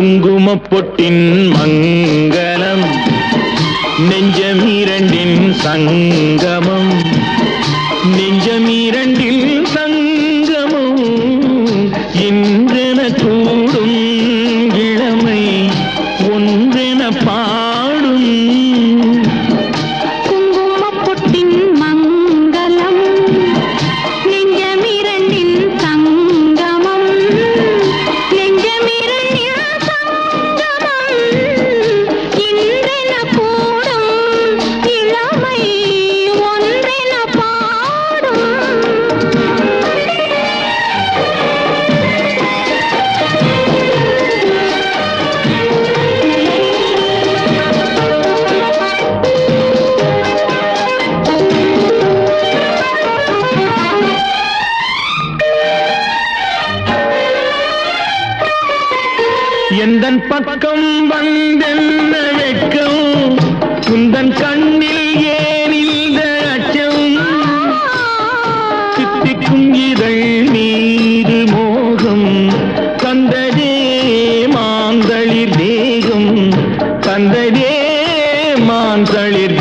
குங்கும பொட்டின் மங்களம் நெஞ்சம் இரண்டின் சங்கமம். பக்கம் வந்தென்ன வெட்கம்? குந்தன் கண்ணில் ஏனில்த அச்சம். சித்திக்கும் இதழ் மீது மோகம். தந்ததே மாந்தளிர் தேகம். தந்ததே மாந்தளிர்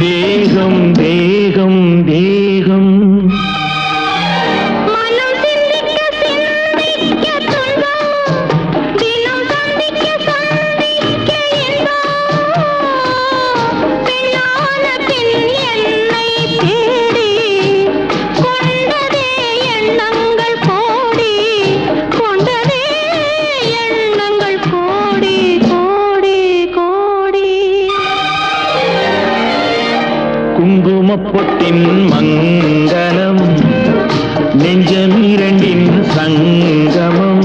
குங்குமப்பொட்டின் மங்களம் நெஞ்சம் இரண்டின் சங்கமம்.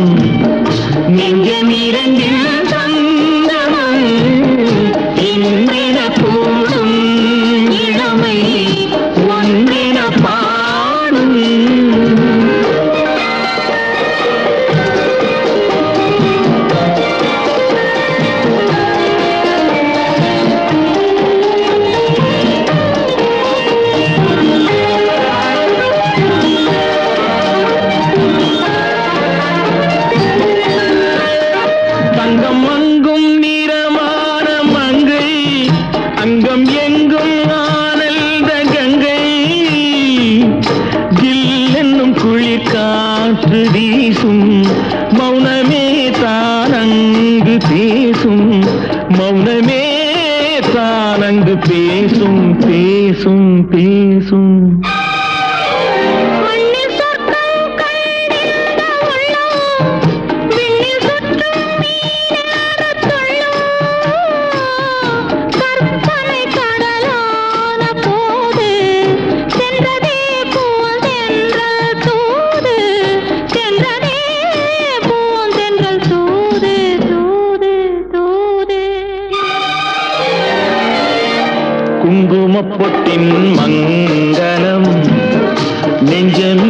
காற்று வீசும். மௌனமே தானங்கு பேசும். மௌனமே தானங்கு பேசும் பேசும் பேசும். കുങ്കുമൊട്ടിൻ മംഗലം. നെഞ്ചമി